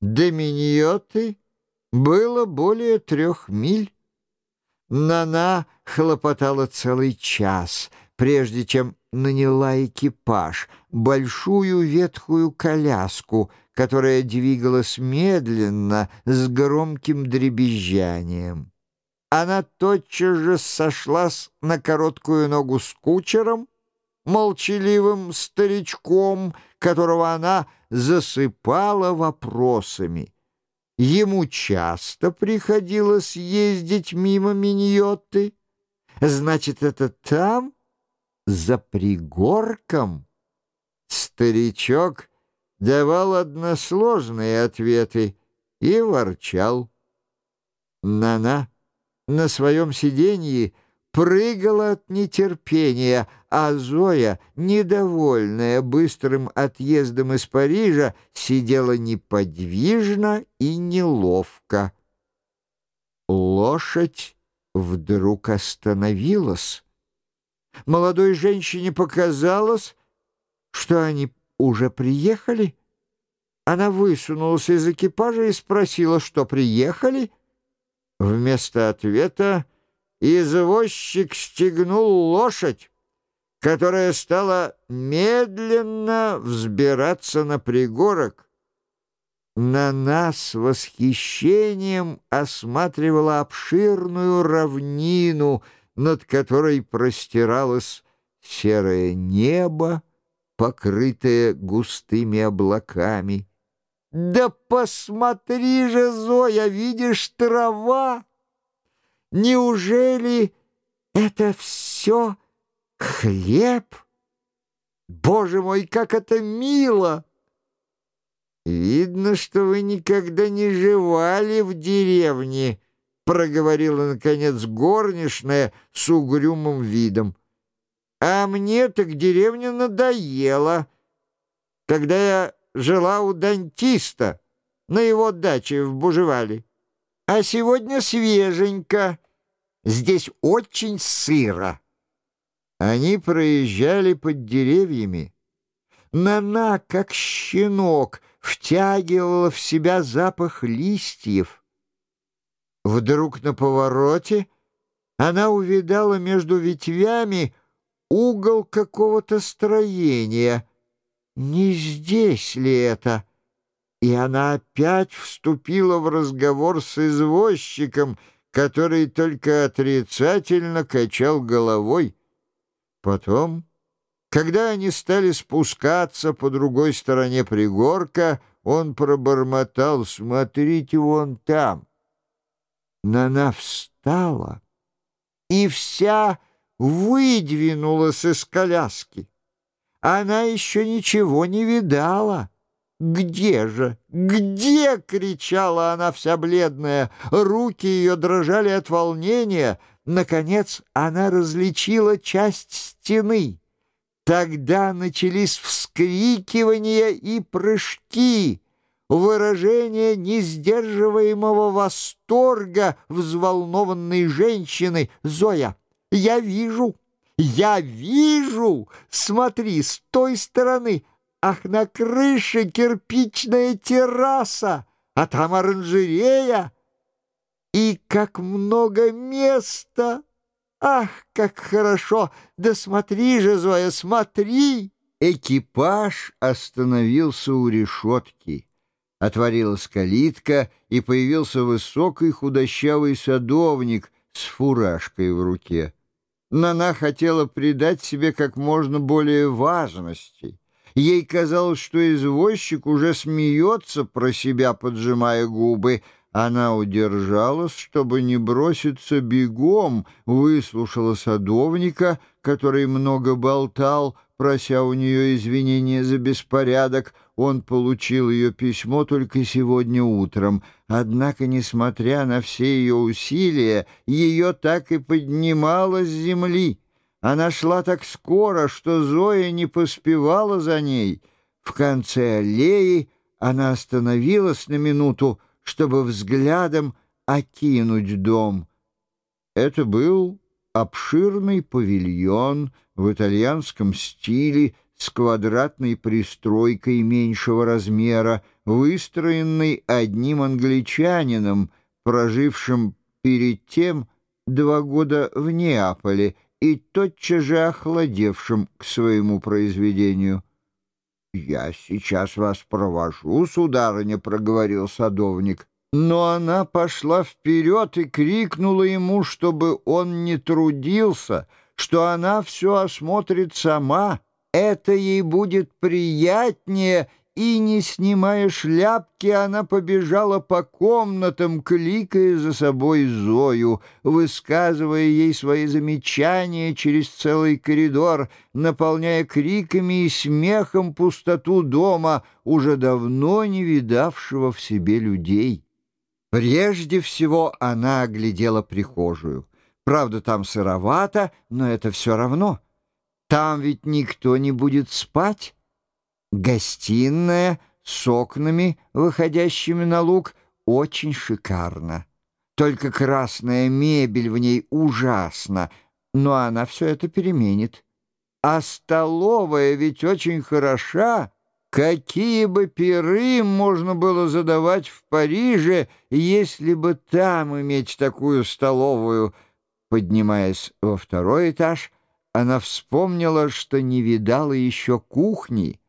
До Миньоты было более трех миль. Нана хлопотала целый час, прежде чем наняла экипаж, большую ветхую коляску, которая двигалась медленно, с громким дребезжанием. Она тотчас же сошлась на короткую ногу с кучером, молчаливым старичком, которого она засыпала вопросами. Ему часто приходилось ездить мимо Миньотты. Значит, это там, за пригорком? Старичок давал односложные ответы и ворчал. Нана на своем сиденье прыгала от нетерпения, а Зоя, недовольная быстрым отъездом из Парижа, сидела неподвижно и неловко. Лошадь вдруг остановилась. Молодой женщине показалось, что они уже приехали. Она высунулась из экипажа и спросила, что приехали. Вместо ответа извозчик стегнул лошадь, которая стала медленно взбираться на пригорок. На нас восхищением осматривала обширную равнину, над которой простиралось серое небо, покрытое густыми облаками. «Да посмотри же, Зоя, видишь, трава!» Неужели это все хлеб? Боже мой, как это мило! Видно, что вы никогда не жевали в деревне, проговорила, наконец, горничная с угрюмым видом. А мне так деревня надоела, когда я жила у дантиста на его даче в Бужевале. А сегодня свеженько. Здесь очень сыро. Они проезжали под деревьями. Нана, как щенок, втягивала в себя запах листьев. Вдруг на повороте она увидала между ветвями угол какого-то строения. Не здесь ли это? И она опять вступила в разговор с извозчиком, который только отрицательно качал головой. Потом, когда они стали спускаться по другой стороне пригорка, он пробормотал «Смотрите вон там». Нана встала и вся выдвинулась из коляски. Она еще ничего не видала. «Где же? Где?» — кричала она вся бледная. Руки ее дрожали от волнения. Наконец она различила часть стены. Тогда начались вскрикивания и прыжки, выражение несдерживаемого восторга взволнованной женщины. «Зоя, я вижу!» «Я вижу! Смотри, с той стороны Ах, на крыше кирпичная терраса, а там оранжерея. И как много места! Ах, как хорошо! Да смотри же, Зоя, смотри!» Экипаж остановился у решетки. Отворилась калитка, и появился высокий худощавый садовник с фуражкой в руке. Нана хотела придать себе как можно более важности. Ей казалось, что извозчик уже смеется про себя, поджимая губы. Она удержалась, чтобы не броситься бегом, выслушала садовника, который много болтал, прося у нее извинения за беспорядок. Он получил ее письмо только сегодня утром. Однако, несмотря на все ее усилия, ее так и поднимало с земли. Она шла так скоро, что Зоя не поспевала за ней. В конце аллеи она остановилась на минуту, чтобы взглядом окинуть дом. Это был обширный павильон в итальянском стиле с квадратной пристройкой меньшего размера, выстроенный одним англичанином, прожившим перед тем два года в Неаполе и тотчас же охладевшим к своему произведению. «Я сейчас вас провожу, сударыня», — проговорил садовник. Но она пошла вперед и крикнула ему, чтобы он не трудился, что она все осмотрит сама. Это ей будет приятнее, и, не снимая шляпки, она побежала по комнатам, кликая за собой Зою, высказывая ей свои замечания через целый коридор, наполняя криками и смехом пустоту дома, уже давно не видавшего в себе людей. Прежде всего она оглядела прихожую. Правда, там сыровато, но это все равно. Там ведь никто не будет спать. Гостиная с окнами, выходящими на луг, очень шикарна. Только красная мебель в ней ужасна, но она все это переменит. А столовая ведь очень хороша. Какие бы пиры можно было задавать в Париже, если бы там иметь такую столовую? Поднимаясь во второй этаж, она вспомнила, что не видала еще кухни.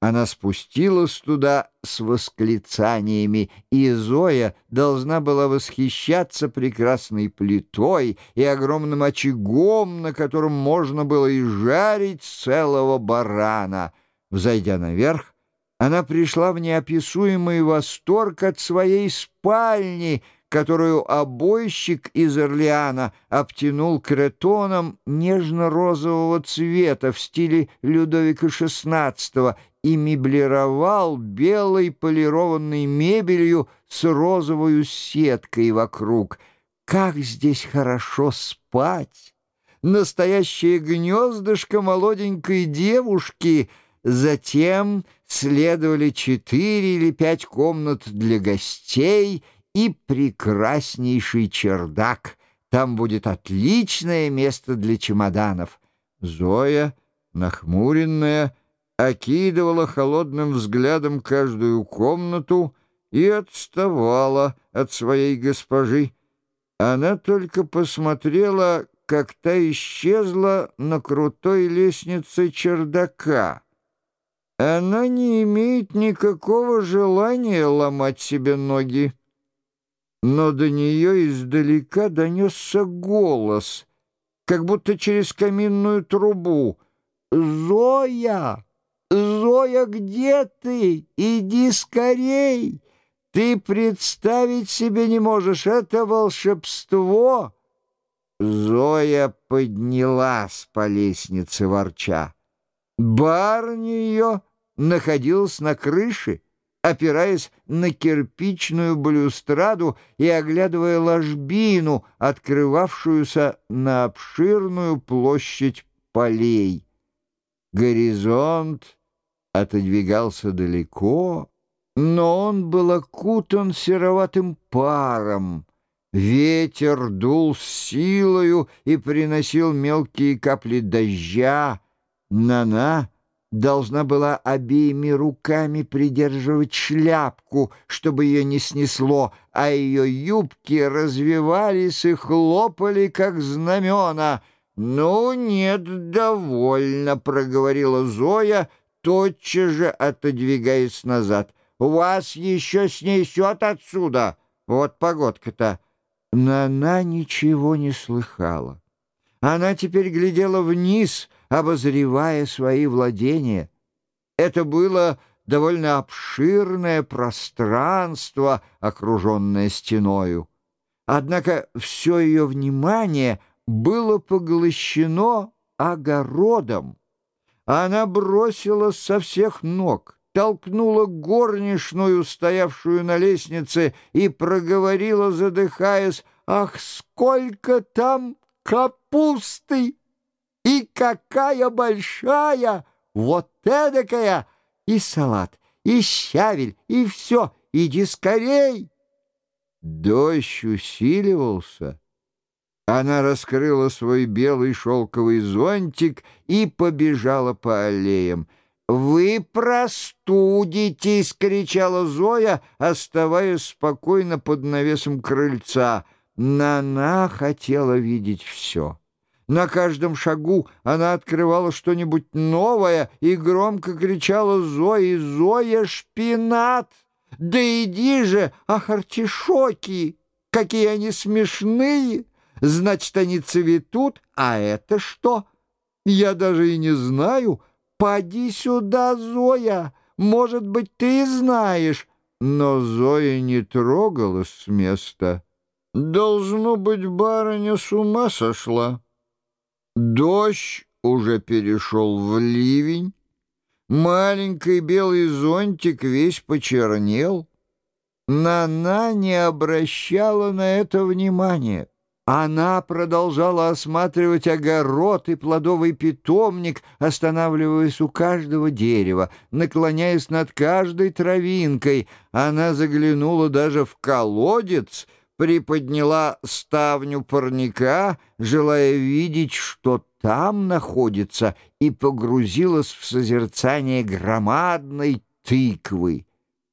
Она спустилась туда с восклицаниями, и Зоя должна была восхищаться прекрасной плитой и огромным очагом, на котором можно было и жарить целого барана — Взойдя наверх, она пришла в неописуемый восторг от своей спальни, которую обойщик из Орлеана обтянул кретоном нежно-розового цвета в стиле Людовика XVI и меблировал белой полированной мебелью с розовой сеткой вокруг. Как здесь хорошо спать! Настоящее гнездышко молоденькой девушки — Затем следовали четыре или пять комнат для гостей и прекраснейший чердак. Там будет отличное место для чемоданов. Зоя, нахмуренная, окидывала холодным взглядом каждую комнату и отставала от своей госпожи. Она только посмотрела, как та исчезла на крутой лестнице чердака. Она не имеет никакого желания ломать себе ноги. Но до нее издалека донесся голос, как будто через каминную трубу. «Зоя! Зоя, где ты? Иди скорей! Ты представить себе не можешь, это волшебство!» Зоя поднялась по лестнице ворча. Барни ее находился на крыше, опираясь на кирпичную балюстраду и оглядывая ложбину, открывавшуюся на обширную площадь полей. Горизонт отодвигался далеко, но он был окутан сероватым паром. Ветер дул с силою и приносил мелкие капли дождя. Нана должна была обеими руками придерживать шляпку, чтобы ее не снесло, а ее юбки развивались и хлопали, как знамена. «Ну, нет, довольно», — проговорила Зоя, тотчас же отодвигаясь назад. «Вас еще снесет отсюда. Вот погодка-то». Но она ничего не слыхала. Она теперь глядела вниз — обозревая свои владения. Это было довольно обширное пространство, окруженное стеною. Однако все ее внимание было поглощено огородом. Она бросилась со всех ног, толкнула горничную, стоявшую на лестнице, и проговорила, задыхаясь, «Ах, сколько там капусты!» И какая большая! Вот эдакая! И салат, и щавель, и все! Иди скорей!» Дождь усиливался. Она раскрыла свой белый шелковый зонтик и побежала по аллеям. «Вы простудитесь!» — кричала Зоя, оставаясь спокойно под навесом крыльца. Нана хотела видеть все. На каждом шагу она открывала что-нибудь новое и громко кричала «Зоя, Зоя, шпинат! Да иди же, ах, артишоки! Какие они смешные! Значит, они цветут, а это что? Я даже и не знаю». «Поди сюда, Зоя! Может быть, ты знаешь!» Но Зоя не трогалась с места. Должно быть, барыня с ума сошла. Дождь уже перешел в ливень. Маленький белый зонтик весь почернел. Нана не обращала на это внимания. Она продолжала осматривать огород и плодовый питомник, останавливаясь у каждого дерева, наклоняясь над каждой травинкой. Она заглянула даже в колодец, приподняла ставню парника, желая видеть, что там находится, и погрузилась в созерцание громадной тыквы.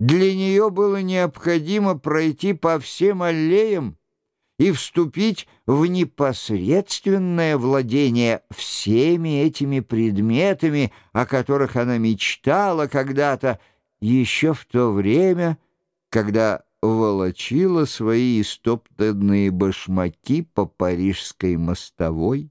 Для нее было необходимо пройти по всем аллеям, и вступить в непосредственное владение всеми этими предметами, о которых она мечтала когда-то, еще в то время, когда волочила свои истоптанные башмаки по парижской мостовой.